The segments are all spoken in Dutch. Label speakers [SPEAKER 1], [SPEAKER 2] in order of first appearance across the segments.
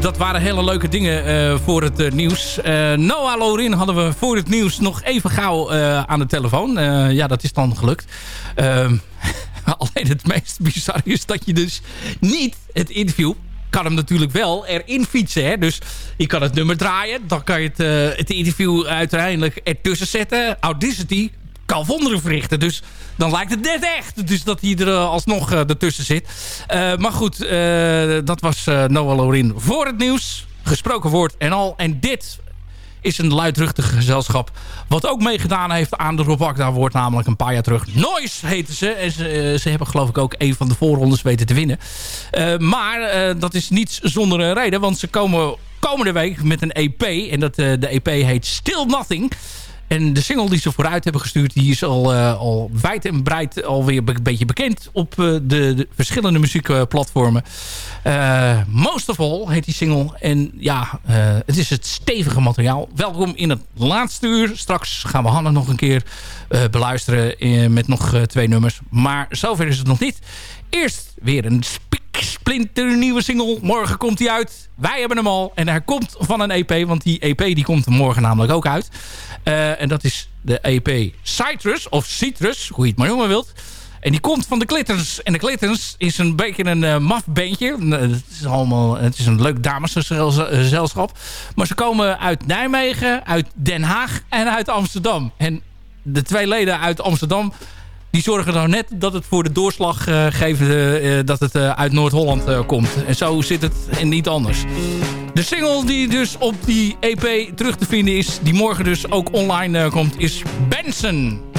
[SPEAKER 1] Dat waren hele leuke dingen uh, voor het uh, nieuws. Uh, Noah Lorin hadden we voor het nieuws nog even gauw aan de telefoon. ja, dat is dan gelukt. Ehm, alleen het meest bizarre is dat je dus niet het interview kan hem natuurlijk wel erin fietsen. Hè? Dus je kan het nummer draaien. Dan kan je het, het interview uiteindelijk ertussen zetten. Audacity kan verrichten. Dus dan lijkt het net echt. Dus dat hij er uh, alsnog uh, ertussen zit. Uh, maar goed, dat was Noah Lorin voor het nieuws. Gesproken woord en al. En dit is een luidruchtig gezelschap. Wat ook meegedaan heeft aan de Rob Daar wordt namelijk een paar jaar terug. Noise heten ze. En ze, ze hebben geloof ik ook een van de voorrondes weten te winnen. maar dat is niets zonder een reden. Want ze komen komende week met een EP. En dat, de EP heet Still Nothing. En de single die ze vooruit hebben gestuurd... die is al, al wijd en breed alweer een beetje bekend... op de, de, verschillende muziekplatformen. Most of All heet die single. En ja, het is het stevige materiaal. Welkom in het laatste uur. Straks gaan we Hanne nog een keer beluisteren... met nog twee nummers. Maar zover is het nog niet. Eerst weer een splinter nieuwe single. Morgen komt hij uit. Wij hebben hem al. En hij komt van een EP. Want die EP die komt morgen namelijk ook uit. Uh, en dat is de EP Citrus. Of Citrus. Hoe je het maar noemen wilt. En die komt van de Clitters. En de Clitters is een beetje een uh, maf bandje. Het is, allemaal, het is een leuk damesgezelschap. Maar ze komen uit Nijmegen, uit Den Haag en uit Amsterdam. En de twee leden uit Amsterdam die zorgen nou net dat het voor de doorslag uh, geeft uh, dat het uit Noord-Holland komt. En zo zit het en niet anders. De single die dus op die EP terug te vinden is, die morgen dus ook online komt, is Benson.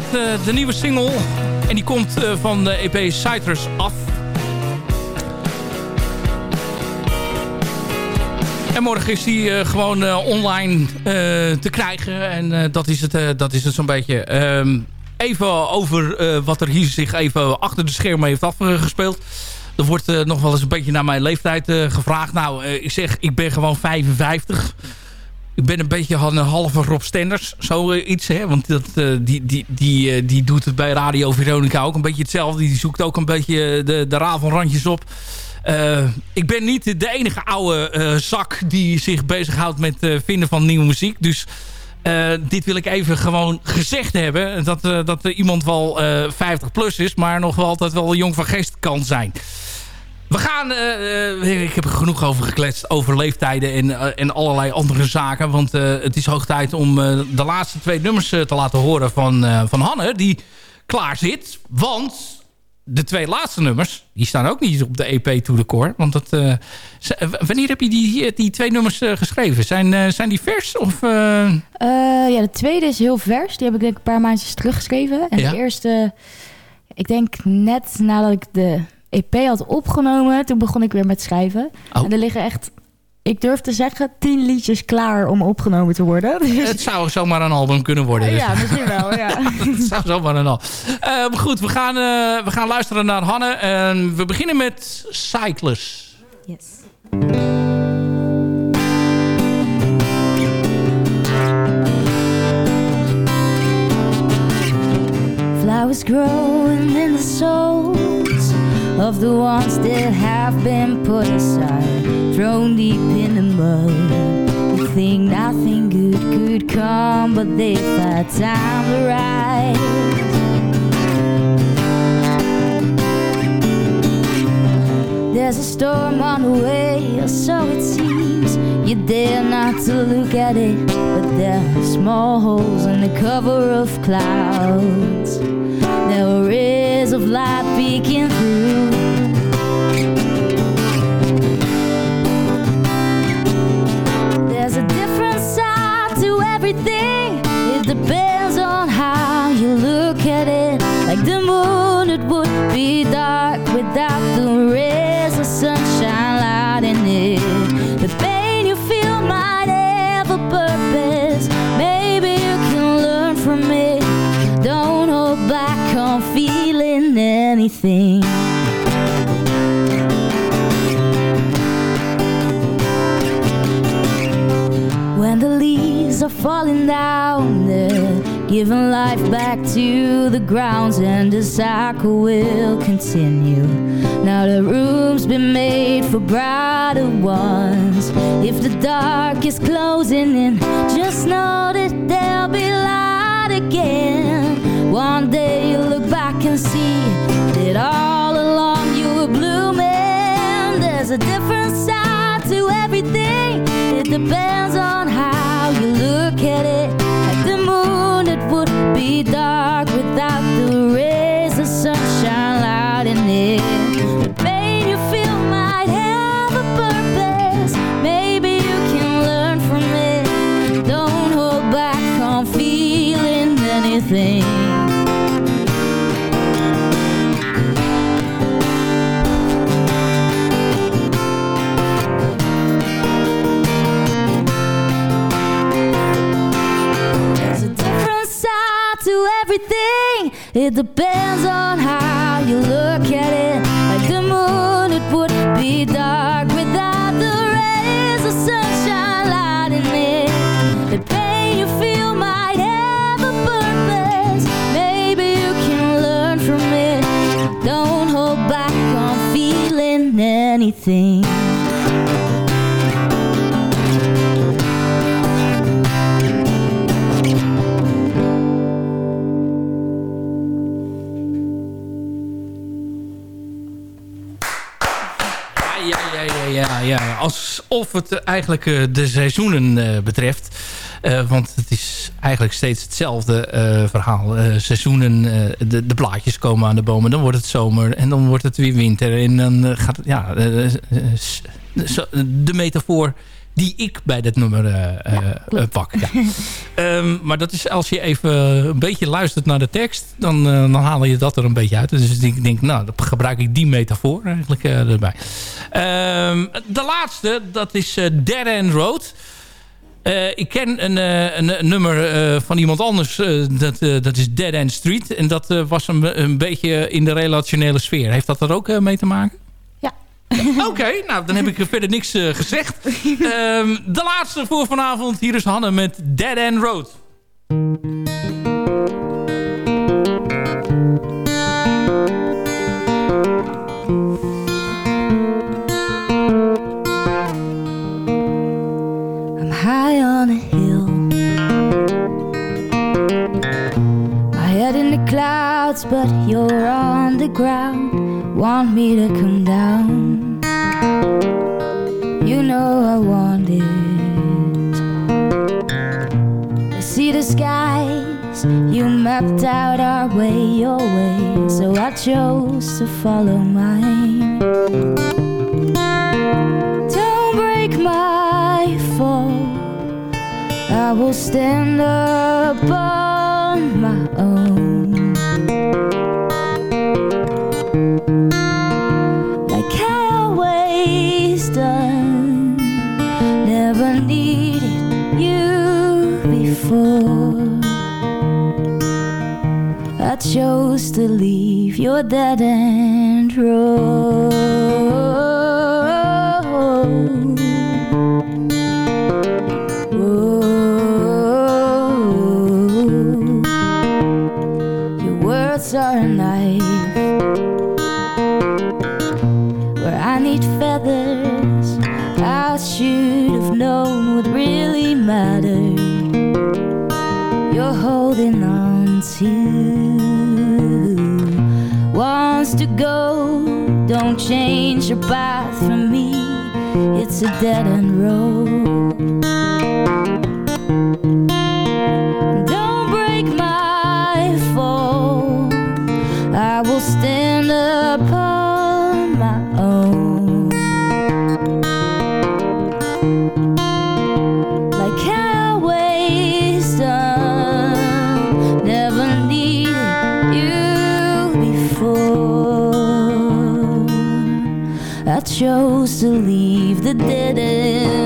[SPEAKER 1] Met uh, de nieuwe single. En die komt uh, van de EP Citrus af. En morgen is die gewoon online te krijgen. En dat is het, dat is het zo'n beetje. Um, even over wat er hier zich even achter de schermen heeft afgespeeld. Er wordt nog wel eens een beetje naar mijn leeftijd gevraagd. Nou, ik zeg, ik ben gewoon 55 ik ben een beetje een halve Rob Stenders. Zoiets, hè? Want dat, uh, die, die, die, uh, die doet het bij Radio Veronica ook een beetje hetzelfde. Die zoekt ook een beetje de, de rafelrandjes op. Uh, ik ben niet de enige oude zak die zich bezighoudt met vinden van nieuwe muziek. Dus dit wil ik even gewoon gezegd hebben. Dat, dat iemand wel 50 plus is, maar nog wel altijd wel jong van geest kan zijn. We gaan, uh, ik heb er genoeg over gekletst, over leeftijden en, uh, en allerlei andere zaken. Want uh, het is hoog tijd om de laatste twee nummers te laten horen van, van Hanne, die klaar zit. Want de twee laatste nummers, die staan ook niet op de EP To The Core. Want dat, wanneer heb je die, die twee nummers geschreven? Zijn, zijn die vers? Of,
[SPEAKER 2] ja, de tweede is heel vers. Die heb ik denk een paar maandjes teruggeschreven. En ja. de eerste, ik denk net nadat ik de EP had opgenomen. Toen begon ik weer met schrijven. Oh. En er liggen echt, ik durf te zeggen, tien liedjes klaar om opgenomen te worden.
[SPEAKER 1] Dus... Het zou zomaar een album kunnen worden.
[SPEAKER 2] Ja, misschien wel, ja.
[SPEAKER 1] Het zou zomaar een album. Uh, goed, we gaan, uh, we gaan luisteren naar Hanne. En we beginnen met Cyclus. Yes.
[SPEAKER 3] Flowers growing in the soul of the ones that have been put aside, thrown deep in the mud. You think nothing good could come, but they've had time to rise. There's a storm on the way, or so it seems. You dare not to look at it, but there are small holes in the cover of clouds. There were rays of light peeking everything. It depends on how you look at it. Like the moon, it would be dark without the rays of sunshine lighting it. The pain you feel might have a purpose. Maybe you can learn from it. Don't hold back on feeling anything. Falling down, they're giving life back to the grounds, and the cycle will continue. Now the room's been made for brighter ones. If the dark is closing in, just know that there'll be light again. One day you'll look back and see that all depends on how you look at it. Like the moon, it would be dark without the rays of sunshine lighting it. The pain you feel might have a purpose. Maybe you can learn from it. Don't hold back on feeling anything.
[SPEAKER 1] Alsof het eigenlijk eh, de seizoenen eh, betreft. Eh, want het is eigenlijk steeds hetzelfde verhaal. Seizoenen, de, de blaadjes komen aan de bomen. Dan wordt het zomer en dan wordt het weer winter. En dan gaat het, ja... de metafoor die ik bij dit nummer ja, pak. Ja. um, maar dat is als je even een beetje luistert naar de tekst, dan, dan haal je dat er een beetje uit. Dus ik denk, nou, dan gebruik ik die metafoor eigenlijk erbij. Um, de laatste, dat is Dead End Road. Uh, ik ken een, uh, een, een nummer uh, van iemand anders. dat, dat is Dead End Street. En dat was een, een beetje in de relationele sfeer. Heeft dat er ook mee te maken? Oké, okay, nou dan heb ik verder niks gezegd. Ehm, de laatste voor vanavond. Hier is Hanne met Dead End Road.
[SPEAKER 3] clouds, but you're on the ground. Want me to come down? Know I want it. I see the skies, you mapped out our way, your way, so I chose to follow mine. Don't break my fall, I will stand up on my own. Chose to leave your dead end road. Your words are a knife where I need feathers. I should have known what really mattered. You're holding on to wants to go. Don't change your path for me. It's a dead end road. Don't break my fall. I will stand chose to leave the dead end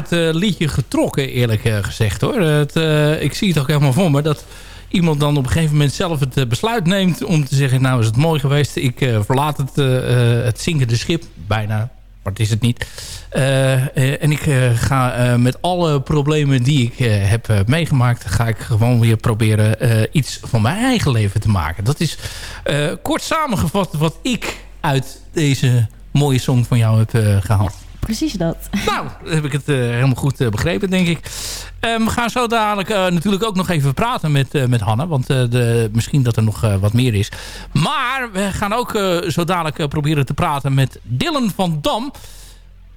[SPEAKER 1] het eh, liedje getrokken, eerlijk eh, gezegd. hoor. Het, eh, ik zie het ook helemaal voor me dat iemand dan op een gegeven moment zelf het besluit neemt... om te zeggen, nou is het mooi geweest. Ik verlaat het, het zinkende schip bijna. maar het is het niet. en ik ga met alle problemen die ik heb meegemaakt... ga ik gewoon weer proberen iets van mijn eigen leven te maken. Dat is kort samengevat wat ik uit deze mooie song van jou heb gehaald.
[SPEAKER 2] Precies dat.
[SPEAKER 1] Nou, heb ik het helemaal goed begrepen, denk ik. Um, we gaan zo dadelijk uh, natuurlijk ook nog even praten met, met Hanne. Want de, misschien dat er nog wat meer is. Maar we gaan ook zo dadelijk proberen te praten met Dylan van Dam.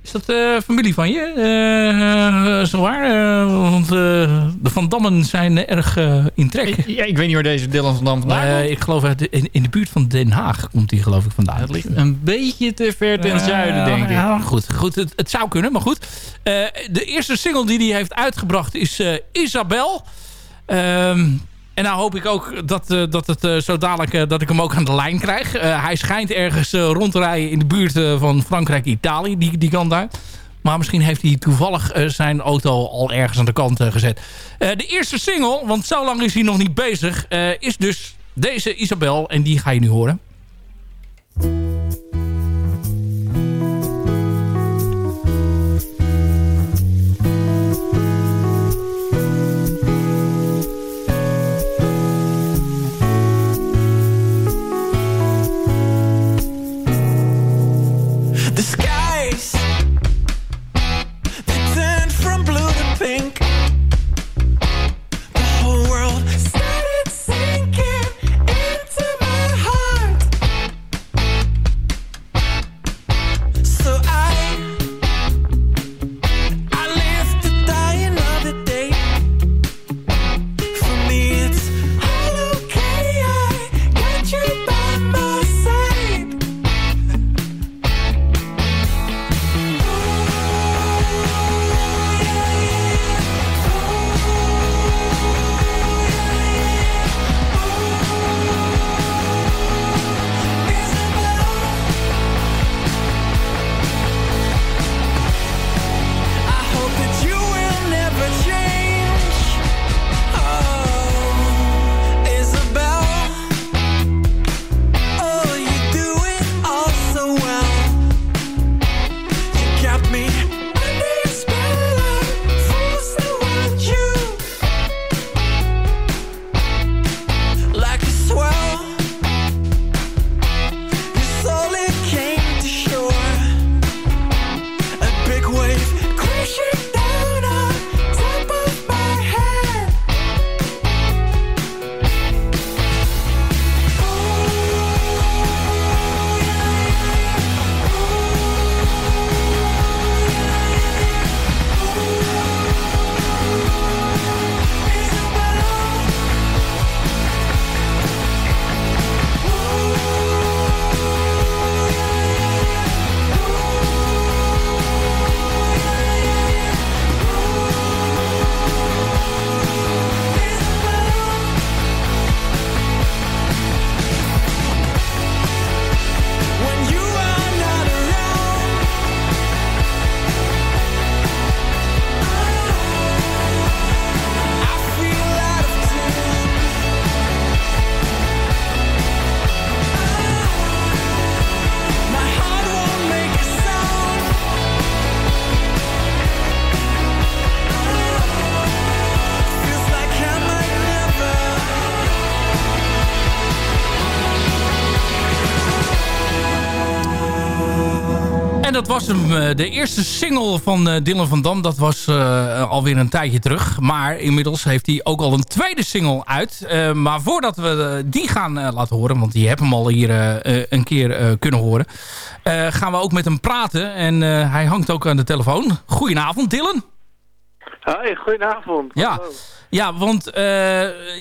[SPEAKER 1] Is dat uh, familie van je? Uh, zo waar? Uh, want de Van Dammen zijn erg in trek. Ik,
[SPEAKER 4] ja, ik weet niet waar deze Dylan van Dam vandaan komt.
[SPEAKER 1] ik geloof uit in, in, de buurt van Den Haag komt hij geloof ik vandaan.
[SPEAKER 4] Het ligt een beetje te ver ten zuiden, denk ik. Ja,
[SPEAKER 1] goed, goed het, het, zou kunnen, maar goed. de eerste single die hij heeft uitgebracht is Isabel. Ehm en nou hoop ik ook dat, uh, dat het uh, zo dadelijk uh, dat ik hem ook aan de lijn krijg. hij schijnt ergens rond te rijden in de buurt van Frankrijk-Italië, die, die kant daar. Maar misschien heeft hij toevallig zijn auto al ergens aan de kant gezet. de eerste single, want zo lang is hij nog niet bezig, is dus deze Isabel. En die ga je nu horen. Was hem. Eh, de eerste single van uh, Dylan van Dam. Dat was uh, alweer een tijdje terug. Maar inmiddels heeft hij ook al een tweede single uit. Uh, maar voordat we die gaan laten horen... want die hebben hem al hier een keer kunnen horen... gaan we ook met hem praten. En hij hangt ook aan de telefoon. Goedenavond, Dylan.
[SPEAKER 5] Hoi, goedenavond.
[SPEAKER 1] Ja. Ja, want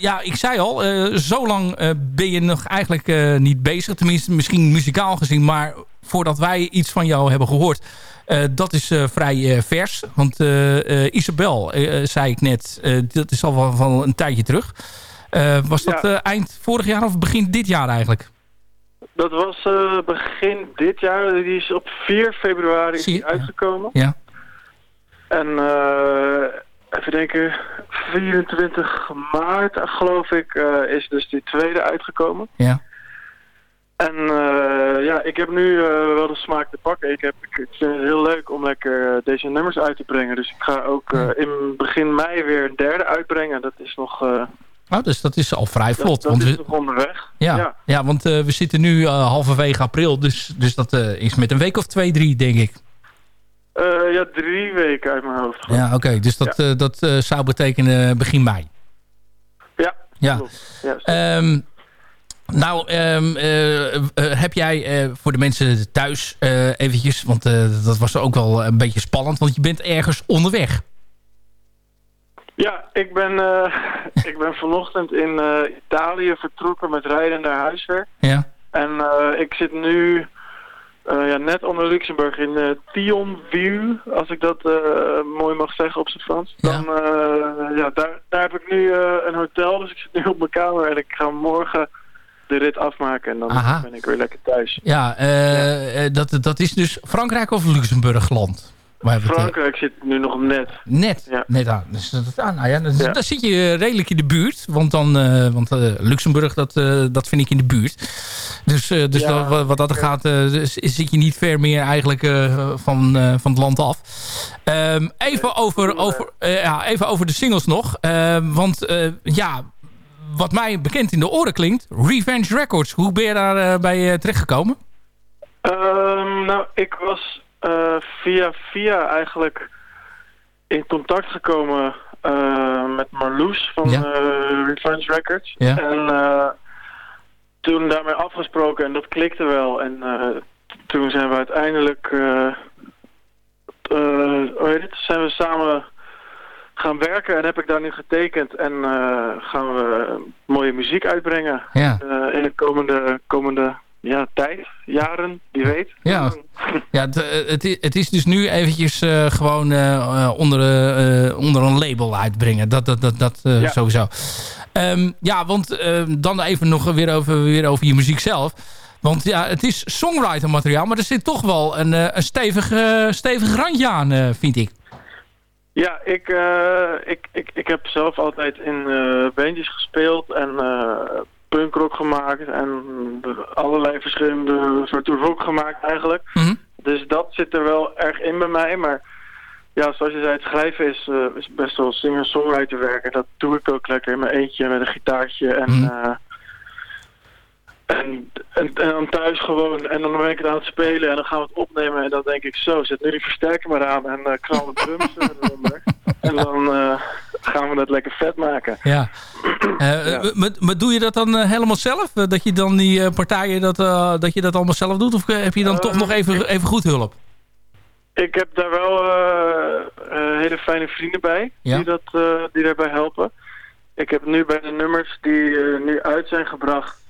[SPEAKER 1] ja, ik zei al, zo lang ben je nog eigenlijk niet bezig. Tenminste, misschien muzikaal gezien, maar voordat wij iets van jou hebben gehoord. Uh, dat is uh, vrij uh, vers. Want Isabel, zei ik net, dat is al wel van een tijdje terug. was dat ja. eind vorig jaar of begin dit jaar eigenlijk?
[SPEAKER 5] Dat was begin dit jaar. Die is op 4 februari uitgekomen.
[SPEAKER 1] Ja.
[SPEAKER 5] En even denken, 24 maart geloof ik is dus die tweede uitgekomen.
[SPEAKER 1] Ja.
[SPEAKER 5] En uh, ja, ik heb nu wel de smaak te pakken. Ik, heb, ik vind het heel leuk om lekker deze nummers uit te brengen. Dus ik ga ook in begin mei weer een derde uitbrengen. Dat is nog...
[SPEAKER 1] Oh, dus dat is al vrij vlot.
[SPEAKER 5] Dat,
[SPEAKER 1] want
[SPEAKER 5] is nog onderweg.
[SPEAKER 1] Ja, ja. ja want we zitten nu halverwege april. Dus, dus dat is met een week of twee, drie, denk ik.
[SPEAKER 5] ja, drie weken uit mijn hoofd.
[SPEAKER 1] Ja, oké. Dus dat, dat zou betekenen begin mei.
[SPEAKER 5] Ja,
[SPEAKER 1] ja. ja um, nou, um, uh, uh, heb jij uh, voor de mensen thuis eventjes... want dat was ook wel een beetje spannend... want je bent ergens onderweg.
[SPEAKER 5] Ja, ik ben, ik ben vanochtend in Italië vertrokken met rijden naar huiswerk.
[SPEAKER 1] Ja.
[SPEAKER 5] En ik zit nu ja, net onder Luxemburg in Thionville, als ik dat mooi mag zeggen op zijn Frans. Dan, ja, daar, daar heb ik nu een hotel, dus ik zit nu op mijn kamer en ik ga morgen de rit afmaken en dan ben ik weer lekker thuis.
[SPEAKER 1] Ja, uh, Dat, dat is dus Frankrijk of Luxemburgland?
[SPEAKER 5] Frankrijk zit nu nog net.
[SPEAKER 1] Net, ja. net aan. Dus dat, ah, nou ja, zit je redelijk in de buurt. Want, dan, uh, want uh, Luxemburg, dat, uh, dat vind ik in de buurt. Dus, dus ja. wat, wat dat gaat, zit je niet ver meer eigenlijk van, van het land af. Um, even, over, over, ja, even over de singles nog. Ehm, want ja, wat mij bekend in de oren klinkt, Revenge Records. Hoe ben je daar uh, bij uh, terechtgekomen?
[SPEAKER 5] Um, nou, ik was uh, via via eigenlijk in contact gekomen met Marloes van ja. Revenge Records.
[SPEAKER 1] Ja.
[SPEAKER 5] En toen daarmee afgesproken en dat klikte wel. En toen zijn we uiteindelijk... hoe heet het? Zijn we samen gaan werken en heb ik daar nu getekend. En uh, gaan we mooie muziek uitbrengen
[SPEAKER 1] ja.
[SPEAKER 5] uh, in de komende, komende ja, tijd, jaren, wie weet.
[SPEAKER 1] Ja, ja het, eh, het, het is dus nu eventjes uh, gewoon uh, onder, uh, onder een label uitbrengen. Dat, dat, dat, dat ja. sowieso. Um, ja, want dan even nog weer over, weer over je muziek zelf. Want ja, het is songwriter materiaal, maar er zit toch wel een, een stevig, stevig randje aan, vind ik.
[SPEAKER 5] Ja, ik, uh, ik, ik, ik heb zelf altijd in uh, bandjes gespeeld en uh, punkrock gemaakt en allerlei verschillende soorten rock gemaakt eigenlijk.
[SPEAKER 1] Mm -hmm.
[SPEAKER 5] Dus dat zit er wel erg in bij mij, maar ja, zoals je zei, het schrijven is, is best wel singer-songwriter werken. Dat doe ik ook lekker in mijn eentje met een gitaartje en... Mm -hmm. En, en, en, dan thuis gewoon, en dan ben ik het aan het spelen en dan gaan we het opnemen en dan denk ik zo, zet nu die versterker maar aan en uh, knal de drums eronder. En dan uh, gaan we het lekker vet maken.
[SPEAKER 1] Ja. Uh, ja. Maar, doe je dat dan helemaal zelf? dat je dan die partijen, dat, dat je dat allemaal zelf doet? Of heb je dan toch nog even, even goed hulp?
[SPEAKER 5] Ik heb daar wel hele fijne vrienden bij,
[SPEAKER 1] ja?
[SPEAKER 5] die, dat, die daarbij helpen. Ik heb nu bij de nummers die nu uit zijn gebracht,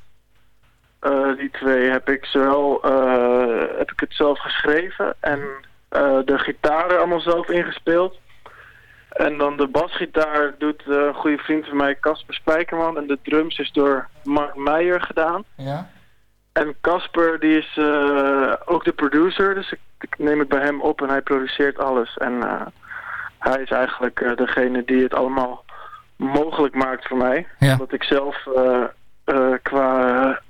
[SPEAKER 5] uh, die twee heb ik zowel uh, heb ik het zelf geschreven en uh, de gitaren allemaal zelf ingespeeld. En dan de basgitaar doet een goede vriend van mij, Casper Spijkerman. En de drums is door Mark Meijer gedaan.
[SPEAKER 1] Ja.
[SPEAKER 5] En Casper die is ook de producer, dus ik, ik, neem het bij hem op en hij produceert alles. En hij is eigenlijk degene die het allemaal mogelijk maakt voor mij.
[SPEAKER 1] Ja.
[SPEAKER 5] Omdat ik zelf qua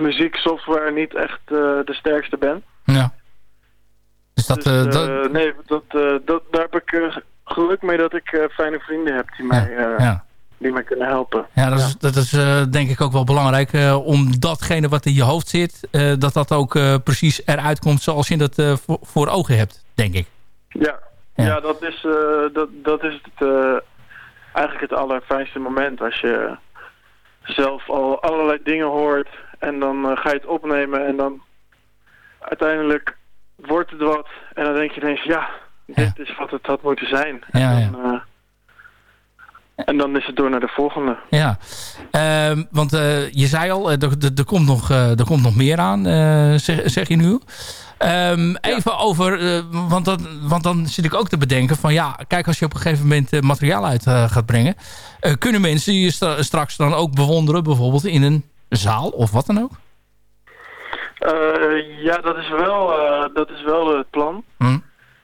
[SPEAKER 5] muzieksoftware niet echt uh, de sterkste ben.
[SPEAKER 1] Ja. Dus dat...
[SPEAKER 5] Dus,
[SPEAKER 1] uh, dat...
[SPEAKER 5] Nee, dat, dat, daar heb ik geluk mee dat ik fijne vrienden heb die, mij,
[SPEAKER 1] ja.
[SPEAKER 5] die mij kunnen helpen.
[SPEAKER 1] Ja, dat is, dat is denk ik ook wel belangrijk om datgene wat in je hoofd zit, dat dat ook precies eruit komt zoals je dat voor, voor, ogen hebt, denk ik.
[SPEAKER 5] Ja, ja. ja dat is, dat, dat is het, eigenlijk het allerfijnste moment als je zelf al allerlei dingen hoort en dan uh, ga je het opnemen en dan uiteindelijk wordt het wat. En dan denk je ineens, ja, dit ja. is wat het had moeten zijn.
[SPEAKER 1] Ja,
[SPEAKER 5] en, dan, uh, en dan is het door naar de volgende.
[SPEAKER 1] Ja, uh, want uh, je zei al, er, er, komt, nog, er komt nog meer aan, zeg, zeg, je nu. Um, even ja. over, want, dan, want dan zit ik ook te bedenken van ja, kijk als je op een gegeven moment materiaal uit gaat brengen. kunnen mensen je st straks dan ook bewonderen bijvoorbeeld in een zaal of wat dan ook?
[SPEAKER 5] Uh, ja, dat is wel, uh, dat is wel het plan.
[SPEAKER 1] Hm.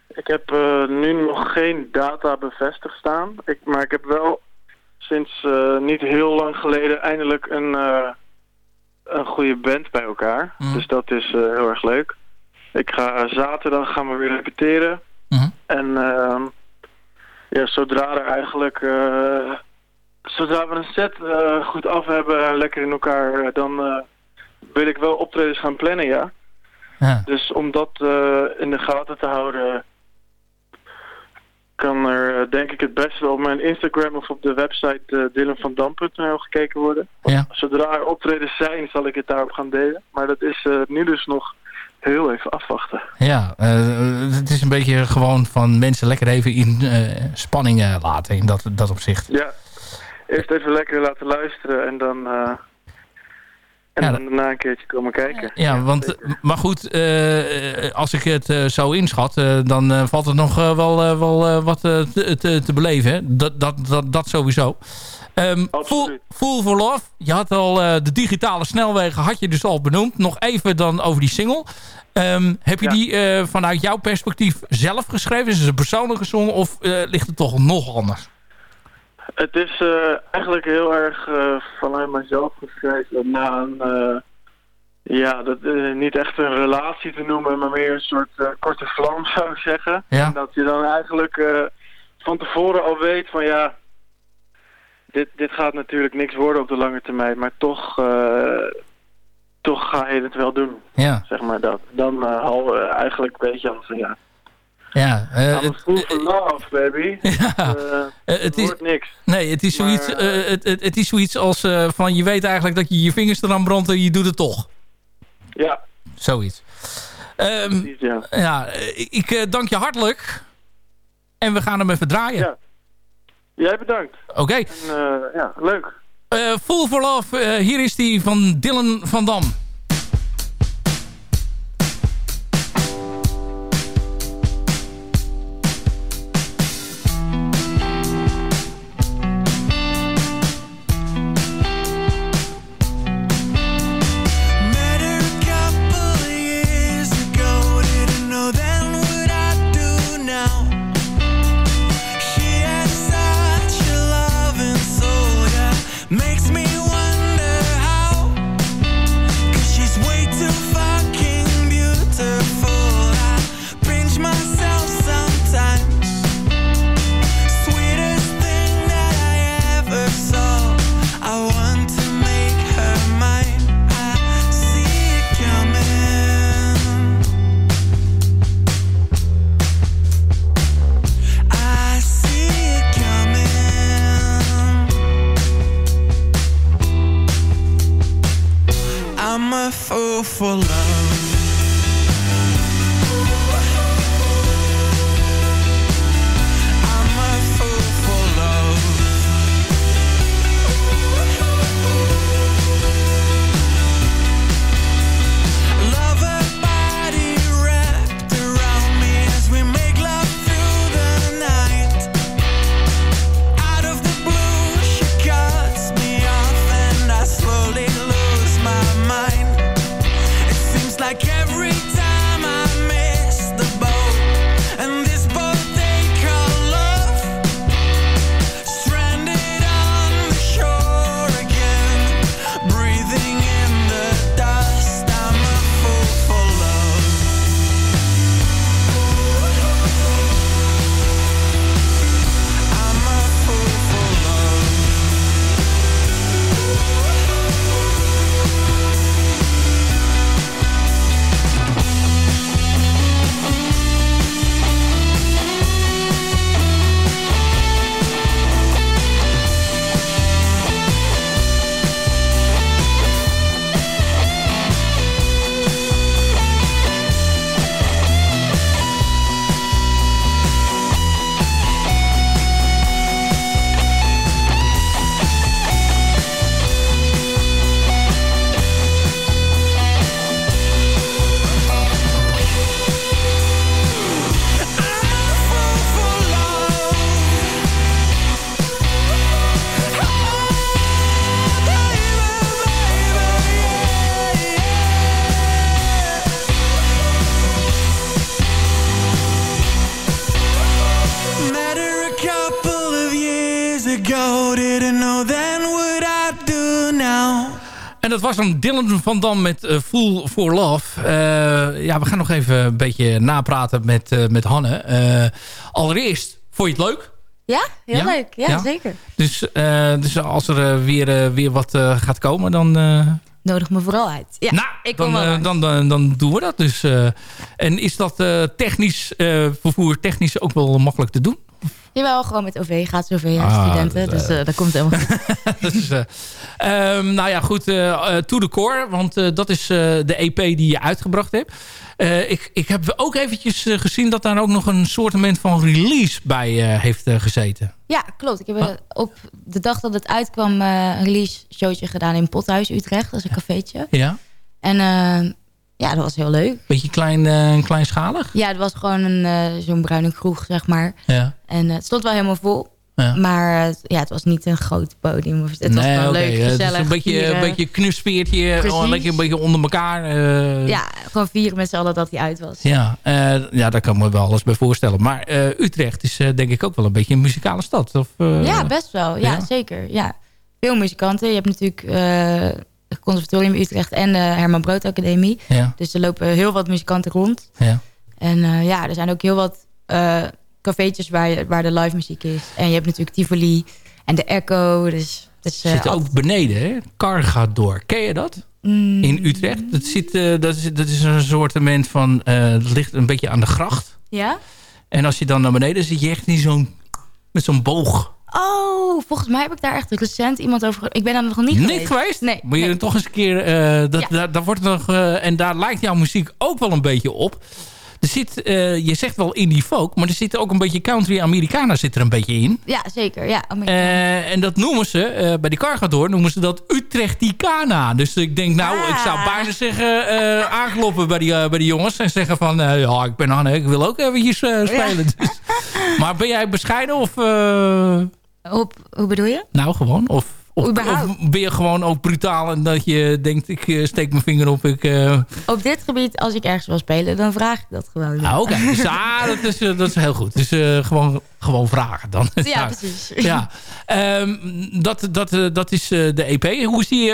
[SPEAKER 5] Ik heb uh, nu nog geen data bevestigd staan. Ik, maar ik heb wel sinds niet heel lang geleden eindelijk een, een goede band bij elkaar.
[SPEAKER 6] Mhm.
[SPEAKER 5] Dus dat is heel erg leuk. Ik ga zaterdag gaan we weer repeteren.
[SPEAKER 6] Mhm.
[SPEAKER 5] En ehm, ja, zodra er eigenlijk... zodra we een set eh, goed af hebben en lekker in elkaar... eh, dan eh, wil ik wel optredens gaan plannen, ja.
[SPEAKER 6] Ja.
[SPEAKER 5] Dus om dat in de gaten te houden... kan er denk ik het beste op mijn Instagram of op de website uh, gekeken worden.
[SPEAKER 6] Ja.
[SPEAKER 5] Zodra er optredens zijn, zal ik het daarop gaan delen. Maar dat is nu dus nog heel even afwachten.
[SPEAKER 6] Ja, uh, het is een beetje gewoon van mensen lekker even in uh, spanning uh, laten in dat, dat opzicht.
[SPEAKER 5] Ja, eerst even lekker laten luisteren en dan... uh, en ja, dan daarna een keertje komen kijken.
[SPEAKER 6] Ja, want, maar goed, als ik het zo inschat, dan valt er nog wel, wel wat te, te, te, beleven. Hè? Dat, dat, dat, dat sowieso. Um, Full, Full for Love. Je had al uh, de digitale snelwegen, had je dus al benoemd. Nog even dan over die single. Um, heb je ja. die uh, vanuit jouw perspectief zelf geschreven? Is het een persoonlijke song of uh, ligt het toch nog anders?
[SPEAKER 5] Het is eigenlijk heel erg vanuit mezelf geschreven. Na een, ja, dat, niet echt een relatie te noemen, maar meer een soort korte vlam zou ik zeggen.
[SPEAKER 6] Ja.
[SPEAKER 5] En dat je dan eigenlijk van tevoren al weet van ja, dit, dit gaat natuurlijk niks worden op de lange termijn, maar toch, toch ga je het wel doen.
[SPEAKER 6] Ja.
[SPEAKER 5] Zeg maar dat. Dan we eigenlijk een beetje als ja.
[SPEAKER 6] Ja,
[SPEAKER 5] uh, full for love, baby.
[SPEAKER 6] Ja,
[SPEAKER 5] het, het is
[SPEAKER 6] niks. Nee, het is zoiets, maar, het, het, het, is zoiets als van je weet eigenlijk dat je je vingers eraan brandt en je doet het toch.
[SPEAKER 5] Ja.
[SPEAKER 6] Zoiets. Um,
[SPEAKER 5] Precies, ja.
[SPEAKER 6] ja, ik dank je hartelijk. En we gaan hem even draaien.
[SPEAKER 5] Ja. Jij bedankt.
[SPEAKER 6] Oké. Okay.
[SPEAKER 5] Ja, leuk.
[SPEAKER 6] Full for Love, hier is die van Dylan van Dam.
[SPEAKER 1] Was dan Dylan van Dam met uh, Fool for Love. Uh, ja, we gaan nog even een beetje napraten met, uh, met Hanne. allereerst, vond je het leuk?
[SPEAKER 2] Ja, heel ja? leuk. Ja, ja, zeker.
[SPEAKER 1] Dus, dus als er weer, weer wat gaat komen, dan...
[SPEAKER 2] Nodig me vooral uit. Ja,
[SPEAKER 1] nou, ik dan, dan, dan, dan, dan, doen we dat dus. en is dat technisch, vervoer technisch ook wel makkelijk te doen?
[SPEAKER 2] Jawel, gewoon met OV gaat zoveel ja, ah, studenten. dus uh, dat komt helemaal goed. dus, uh,
[SPEAKER 1] um, nou ja, goed. Uh, to the core. Want dat is de EP die je uitgebracht hebt. ik, ik heb ook eventjes gezien dat daar ook nog een soortement van release bij heeft gezeten.
[SPEAKER 2] Ja, klopt. Ik heb ah. op de dag dat het uitkwam een release showtje gedaan in Pothuis Utrecht. Dat is een cafeetje.
[SPEAKER 1] Ja.
[SPEAKER 2] En ja, dat was heel leuk.
[SPEAKER 1] Beetje klein, uh, kleinschalig?
[SPEAKER 2] Ja, het was gewoon een uh, zo'n bruine kroeg, zeg maar. Ja. En uh, het stond wel helemaal vol. Ja. Maar ja, het was niet een groot podium. Het
[SPEAKER 1] nee,
[SPEAKER 2] was wel
[SPEAKER 1] okay.
[SPEAKER 2] leuk, gezellig. Het is
[SPEAKER 1] een beetje, een beetje knuspeertje, oh, lekker een beetje onder elkaar.
[SPEAKER 2] Ja, gewoon vieren met z'n allen dat hij uit was.
[SPEAKER 1] Ja, ja, daar kan ik me wel alles bij voorstellen. Maar Utrecht is denk ik ook wel een beetje een muzikale stad. Of,
[SPEAKER 2] ja, best wel. Ja, ja, zeker. Ja. Veel muzikanten. Je hebt natuurlijk Conservatorium Utrecht en de Herman Brood Academie. Ja. Dus er lopen heel wat muzikanten rond. Ja. En uh, ja, er zijn ook heel wat uh, cafeetjes waar, je, waar de live muziek is. En je hebt natuurlijk Tivoli en de Echo. Dus, dus,
[SPEAKER 1] uh, zit ook beneden, hè? Kar gaat door. Ken je dat? Mm. In Utrecht. Dat, zit, dat, is, dat is een soortement van... dat ligt een beetje aan de gracht.
[SPEAKER 2] Ja.
[SPEAKER 1] En als je dan naar beneden zit je echt niet zo'n... met zo'n boog
[SPEAKER 2] Oh, volgens mij heb ik daar echt recent iemand over... Ik ben daar nog niet
[SPEAKER 1] geweest.
[SPEAKER 2] Niet
[SPEAKER 1] geweest?
[SPEAKER 2] Nee.
[SPEAKER 1] Moet je
[SPEAKER 2] nee.
[SPEAKER 1] toch eens een keer... Uh, dat, ja. daar, daar, wordt nog, uh, en daar lijkt jouw muziek ook wel een beetje op. Er zit, uh, je zegt wel indie folk, maar er zit ook een beetje country Americana zit er een beetje in.
[SPEAKER 2] Ja, zeker. Ja,
[SPEAKER 1] en dat noemen ze, bij die Cargador noemen ze dat Utrechticana. Dus ik denk, nou, ah. ik zou bijna zeggen, aankloppen bij die, bij die jongens. En zeggen van, ja, ik ben Anne, ik wil ook eventjes spelen. Ja. Dus. maar ben jij bescheiden of...
[SPEAKER 2] Op, hoe bedoel je?
[SPEAKER 1] Nou, gewoon. Of, of, of, ben je gewoon ook brutaal en dat je denkt, ik uh, steek mijn vinger op. Ik, uh...
[SPEAKER 2] Op dit gebied, als ik ergens wil spelen, dan vraag ik dat gewoon.
[SPEAKER 1] Ja. Ah, Oké, okay. dus, ah, dat, is, dat is heel goed. Dus uh, gewoon, gewoon vragen dan.
[SPEAKER 2] Ja, precies.
[SPEAKER 1] Ja. Um, dat, dat, dat is de EP. Hoe is die,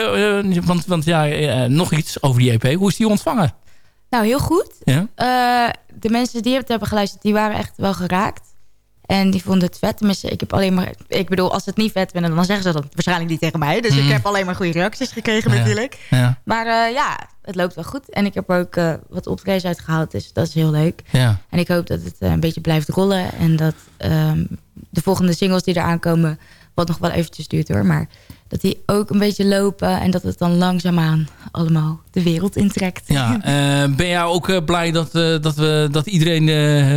[SPEAKER 1] want, want ja, nog iets over die EP. Hoe is die ontvangen?
[SPEAKER 2] Nou, heel goed.
[SPEAKER 1] Ja?
[SPEAKER 2] de mensen die het hebben geluisterd, die waren echt wel geraakt. En die vonden het vet. Tenminste, ik heb alleen maar... Ik bedoel, als ze het niet vet vinden, dan zeggen ze dat waarschijnlijk niet tegen mij. Dus ik heb alleen maar goede reacties gekregen natuurlijk.
[SPEAKER 1] Ja.
[SPEAKER 2] Maar uh, ja, het loopt wel goed. En ik heb ook uh, wat optredens uitgehaald. Dus dat is heel leuk.
[SPEAKER 1] Ja.
[SPEAKER 2] En ik hoop dat het uh, een beetje blijft rollen. En dat um, de volgende singles die eraan komen... wat nog wel eventjes duurt hoor. Maar dat die ook een beetje lopen. En dat het dan langzaamaan allemaal de wereld intrekt.
[SPEAKER 1] Ja, ben jij ook blij dat, dat, we, dat iedereen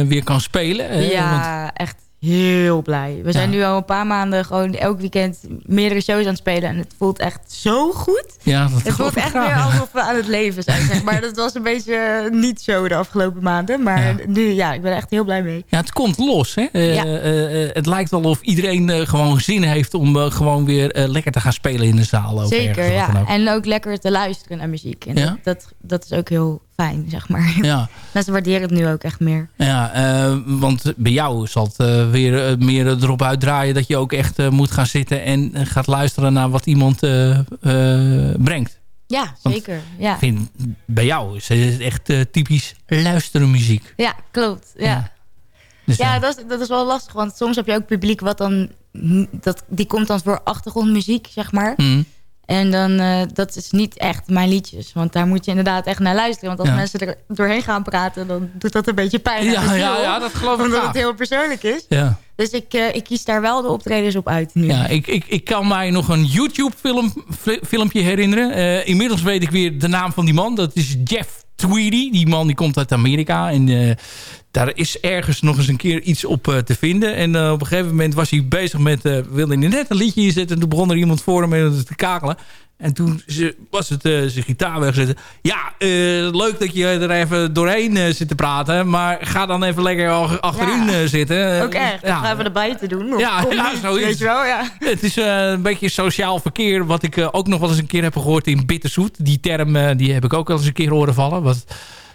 [SPEAKER 1] weer kan spelen?
[SPEAKER 2] ja, Want... echt heel blij. We zijn nu al een paar maanden gewoon elk weekend meerdere shows aan het spelen. En het voelt echt zo goed.
[SPEAKER 1] Ja, dat
[SPEAKER 2] het voelt echt weer alsof we aan het leven zijn. Zeg maar dat was een beetje niet zo de afgelopen maanden. Maar ja. nu, ja, ik ben er echt heel blij mee.
[SPEAKER 1] Ja, het komt los. Hè? Uh, ja. uh, het lijkt wel of iedereen gewoon zin heeft om gewoon weer lekker te gaan spelen in de zaal. Ook
[SPEAKER 2] Zeker, ja. Ook. En ook lekker te luisteren naar muziek. En dat, dat is ook heel fijn, zeg maar.
[SPEAKER 1] Ja.
[SPEAKER 2] Mensen waarderen het nu ook echt meer.
[SPEAKER 1] Ja, uh, want bij jou zal het uh, weer uh, meer erop uitdraaien... dat je ook echt moet gaan zitten en gaat luisteren naar wat iemand brengt.
[SPEAKER 2] Ja, zeker. Ja.
[SPEAKER 1] Vind, bij jou is het echt typisch luisteren muziek.
[SPEAKER 2] Ja, klopt. Ja, ja. Dus ja dat, is, dat is wel lastig. Want soms heb je ook publiek wat dan... Dat, die komt dan voor achtergrondmuziek, zeg maar.
[SPEAKER 1] Mm.
[SPEAKER 2] En dan, uh, dat is niet echt mijn liedjes. Want daar moet je inderdaad echt naar luisteren. Want als ja. mensen er doorheen gaan praten, dan doet dat een beetje pijn.
[SPEAKER 1] Ja, ja, ja, dat geloof ik
[SPEAKER 2] Omdat het heel persoonlijk is.
[SPEAKER 1] Ja.
[SPEAKER 2] Dus ik, uh, ik kies daar wel de optredens op uit nu.
[SPEAKER 1] Ja, ik, ik, ik kan mij nog een YouTube film, filmpje herinneren. Uh, inmiddels weet ik weer de naam van die man. Dat is Jeff Tweedy. Die man die komt uit Amerika. En uh, daar is ergens nog eens een keer iets op uh, te vinden. En uh, op een gegeven moment was hij bezig met... Uh, wilde hij net een liedje inzetten. En toen begon er iemand voor hem te kakelen. En toen was het zijn gitaar wegzetten. Ja, leuk dat je er even doorheen zit te praten. Maar ga dan even lekker achterin
[SPEAKER 2] ja.
[SPEAKER 1] zitten.
[SPEAKER 2] Ook echt. Ja. Ga even erbij te doen.
[SPEAKER 1] Ja, ja zoiets.
[SPEAKER 2] Weet je wel, ja.
[SPEAKER 1] Het is een beetje sociaal verkeer. Wat ik ook nog wel eens een keer heb gehoord in Bitterzoet. Die term die heb ik ook wel eens een keer horen vallen. Wat,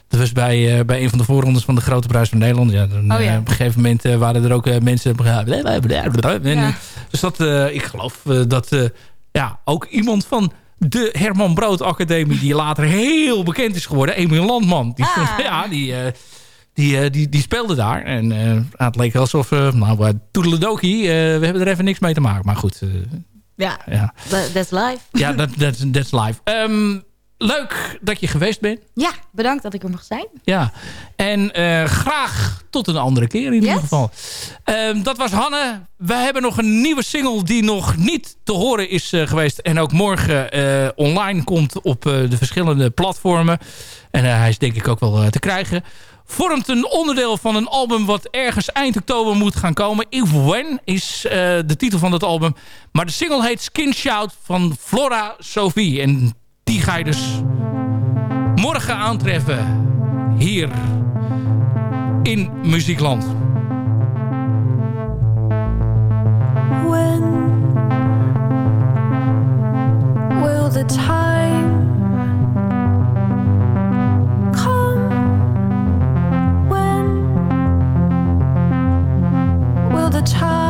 [SPEAKER 1] dat was bij, uh, bij een van de voorrondes van de Grote Prijs van Nederland. Ja, dan,
[SPEAKER 2] oh, ja.
[SPEAKER 1] Uh, op een gegeven moment uh, waren er ook mensen... En,
[SPEAKER 2] ja.
[SPEAKER 1] Dus dat, ik geloof dat ja, ook iemand van de Herman Brood Academie... die later heel bekend is geworden. Emiel Landman. Die,
[SPEAKER 2] Ah.
[SPEAKER 1] Ja, die, eh, die, eh, die, die speelde daar. En eh, het leek alsof... eh nou, uh, toedeledokie, eh, we hebben er even niks mee te maken. Maar goed, eh,
[SPEAKER 2] Ja,
[SPEAKER 1] ja,
[SPEAKER 2] that- that's live.
[SPEAKER 1] ja dat dat that's live. Ehm, leuk dat je geweest bent.
[SPEAKER 2] Ja, bedankt dat ik er mag zijn.
[SPEAKER 1] Ja, en eh, graag tot een andere keer in ieder geval. Ehm, dat was Hanne. We hebben nog een nieuwe single die nog niet te horen is eh, geweest. En ook morgen eh, online komt op de verschillende platformen. En hij is denk ik ook wel te krijgen. Vormt een onderdeel van een album wat ergens eind oktober moet gaan komen. If When is de titel van dat album. Maar de single heet Skin Shout van Flora Sophie. En die ga je dus morgen aantreffen hier in Muziekland.
[SPEAKER 7] When will the time come? When will the time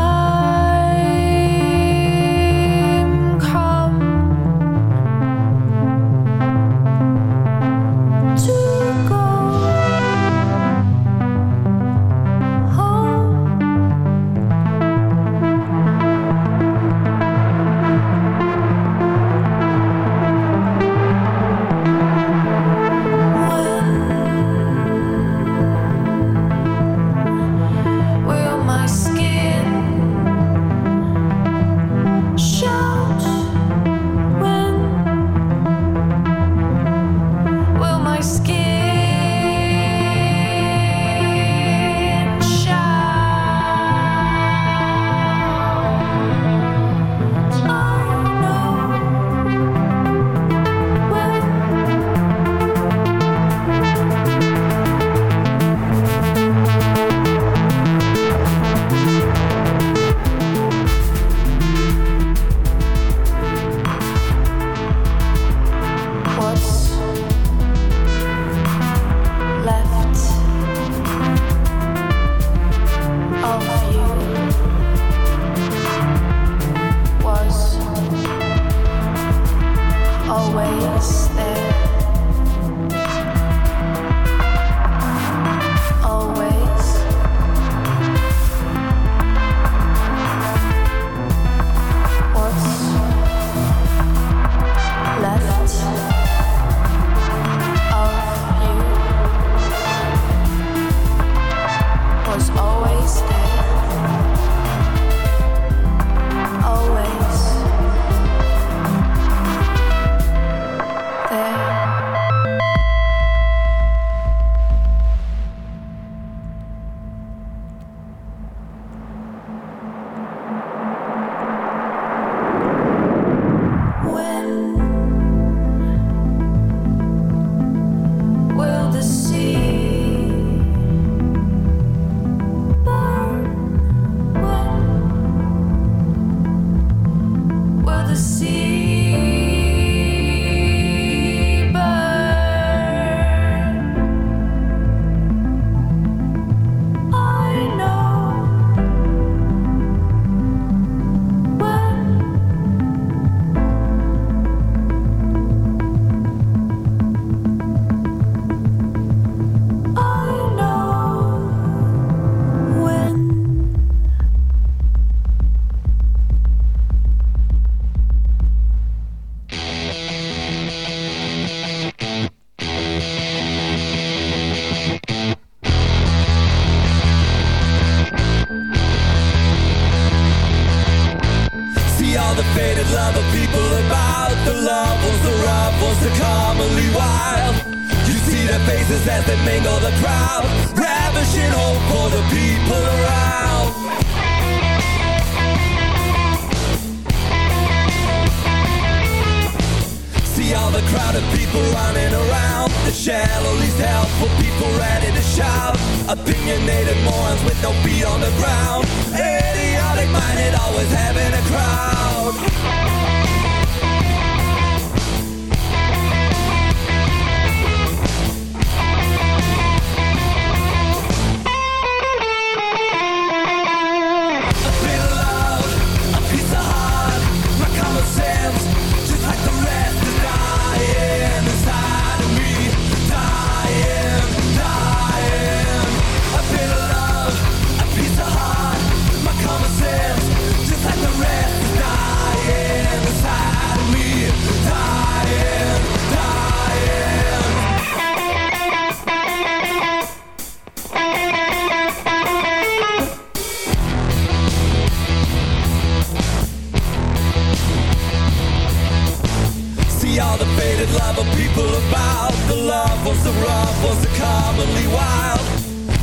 [SPEAKER 7] phenomenally wild.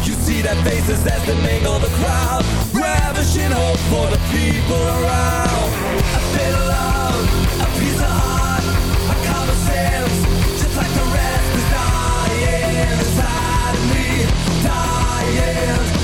[SPEAKER 7] You see their faces as they mingle the crowd, ravishing hope for the people around. A bit of love, a piece of heart, a common sense, just like the rest is dying inside of me, dying.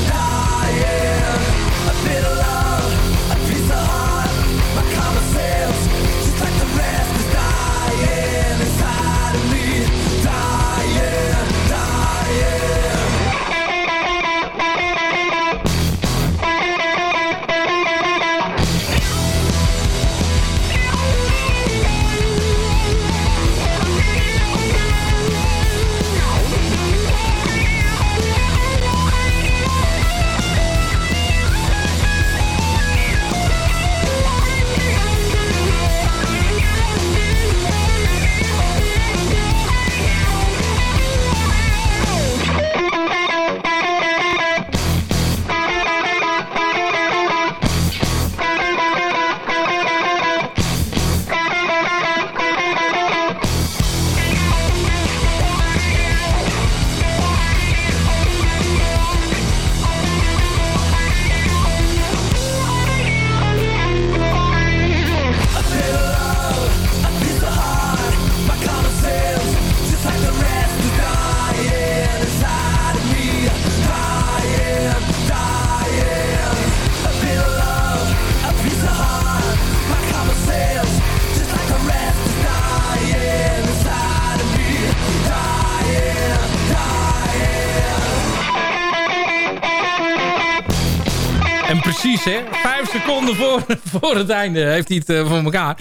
[SPEAKER 1] voor, het einde heeft hij het eh, voor elkaar.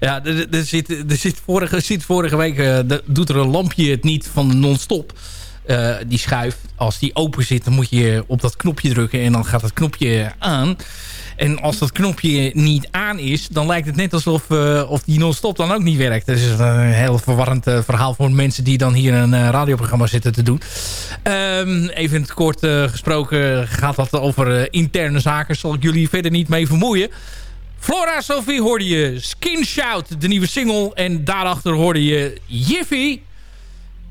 [SPEAKER 1] Ja, er, zit, er zit vorige, zit vorige week... eh, doet er een lampje het niet van non-stop. Eh, die schuif, als die open zit... dan moet je op dat knopje drukken en dan gaat dat knopje aan. En als dat knopje niet aan is... dan lijkt het net alsof of die non-stop dan ook niet werkt. Dat is een heel verwarrend verhaal voor mensen... die dan hier een radioprogramma zitten te doen. Ehm, even in het kort gesproken gaat dat over interne zaken. Zal ik jullie verder niet mee vermoeien. Flora Sophie hoorde je Skin Shout, de nieuwe single. En daarachter hoorde je Jiffy.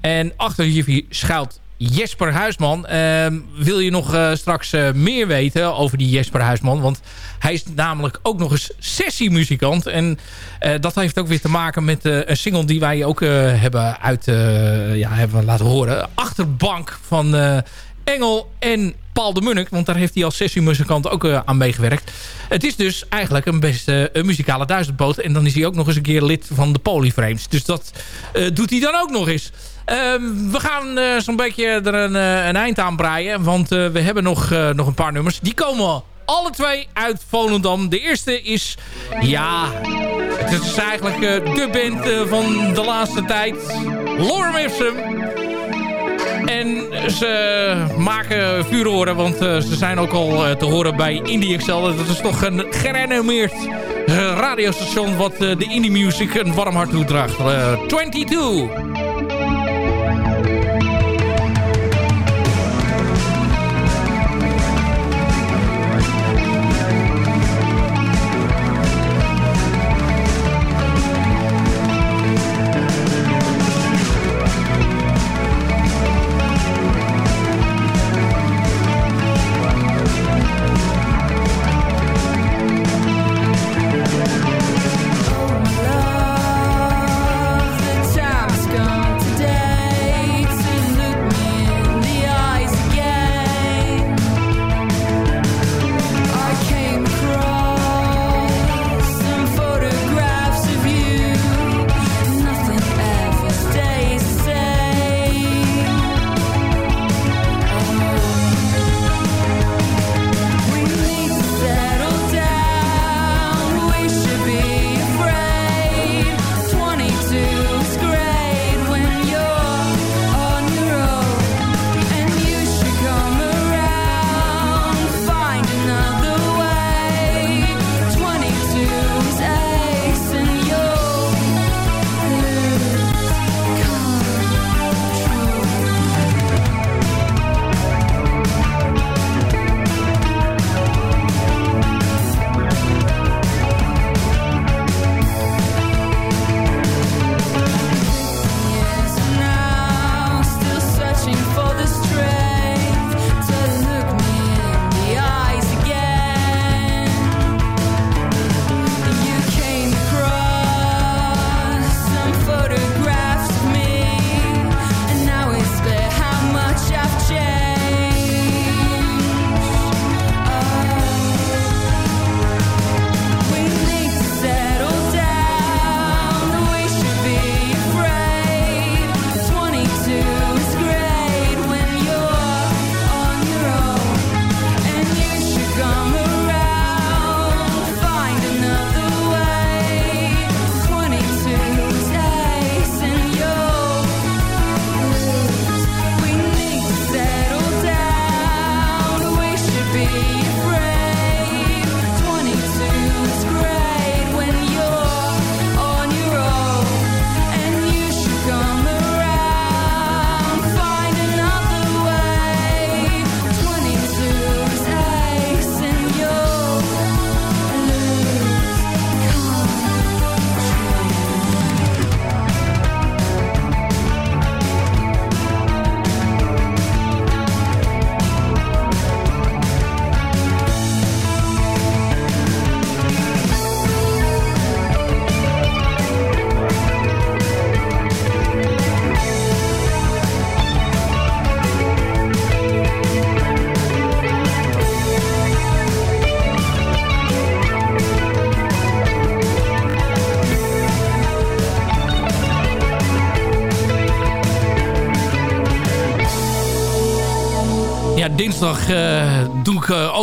[SPEAKER 1] En achter Jiffy schuilt Jesper Huisman. Ehm, wil je nog eh, straks eh, meer weten over die Jesper Huisman? Want hij is namelijk ook nog eens sessiemuzikant. En eh, dat heeft ook weer te maken met een single die wij ook hebben, uit, ja, hebben laten horen. Achterbank van Engel en Paul de Munnik. Want daar heeft hij als sessiemuzikant ook eh, aan meegewerkt. Het is dus eigenlijk een best een muzikale duizendpoot. En dan is hij ook nog eens een keer lid van de Polyframes. Dus dat eh, doet hij dan ook nog eens. Ehm, we gaan eh, zo'n beetje er een, een eind aan breien. Want we hebben nog, nog een paar nummers. Die komen alle twee uit Volendam. De eerste is... Ja, het is eigenlijk de band van de laatste tijd. Lorem. En ze maken furoren, want eh, ze zijn ook al eh, te horen bij Indie Excel. Dat is toch een gerenommeerd eh, radiostation wat de indie music een warm hart toedraagt. Eh 22.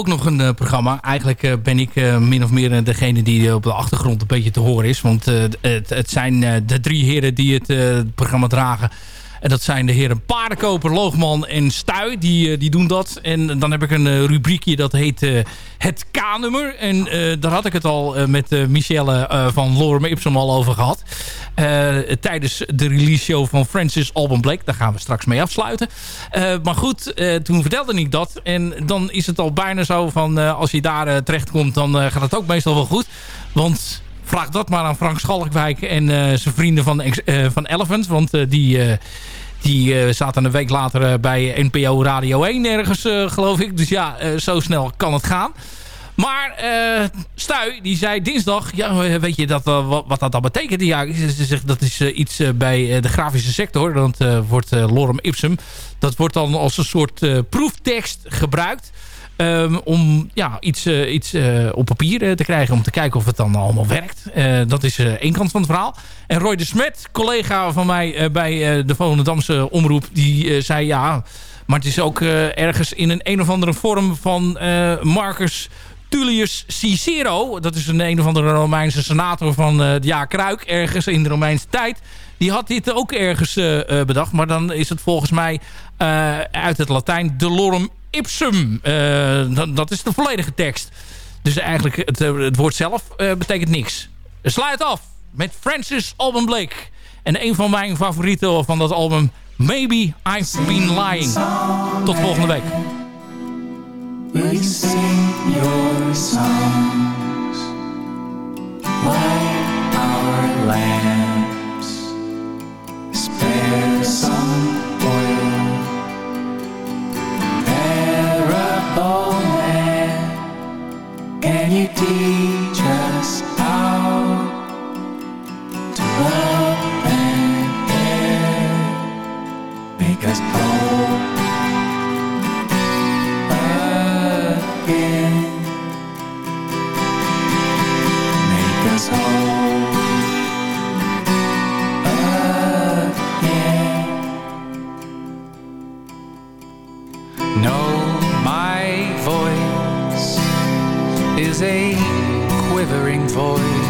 [SPEAKER 1] Ook nog een uh, programma. Eigenlijk ben ik min of meer degene die op de achtergrond een beetje te horen is. Want het, het, zijn de drie heren die het programma dragen. En dat zijn de heren Paardenkoper, Loogman en Stuy. Die, die doen dat. En dan heb ik een rubriekje dat heet Het K-nummer. En daar had ik het al met Michelle van Lorem Ipsum al over gehad. tijdens de release show van Francis Alban Blake. Daar gaan we straks mee afsluiten. maar goed, toen vertelde ik dat. En dan is het al bijna zo van als je daar terechtkomt, dan gaat het ook meestal wel goed. Want vraag dat maar aan Frank Schalkwijk en zijn vrienden van, van Elephant. Want die... Die zaten een week later bij NPO Radio 1 ergens, geloof ik. Dus ja, zo snel kan het gaan. Maar Stuy, die zei dinsdag... Ja, weet je dat, wat, wat, dat dan betekent? Ja, ze zegt dat is iets bij de grafische sector. Dat wordt lorem ipsum. Dat wordt dan als een soort proeftekst gebruikt. Um, om ja, iets, iets op papier te krijgen. Om te kijken of het dan allemaal werkt. dat is één kant van het verhaal. En Roy de Smet, collega van mij bij de Volendamse Omroep... die zei ja... Maar het is ook ergens in een een of andere vorm van Marcus Tullius Cicero. Dat is een een of andere Romeinse senator van uh, ja Kruik. Ergens in de Romeinse tijd. Die had dit ook ergens bedacht. Maar dan is het volgens mij uit het Latijn de lorem ipsum. Dat, dat, is de volledige tekst. Dus eigenlijk het, het woord zelf betekent niks. Sluit af met Francis Alban Blake. En een van mijn favorieten van dat album... Maybe I've Been Lying. Tot volgende week.
[SPEAKER 8] You sing your songs? Light our lamps. Man, a quivering voice